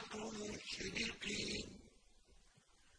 كُنتُ مُشْرِكِينَ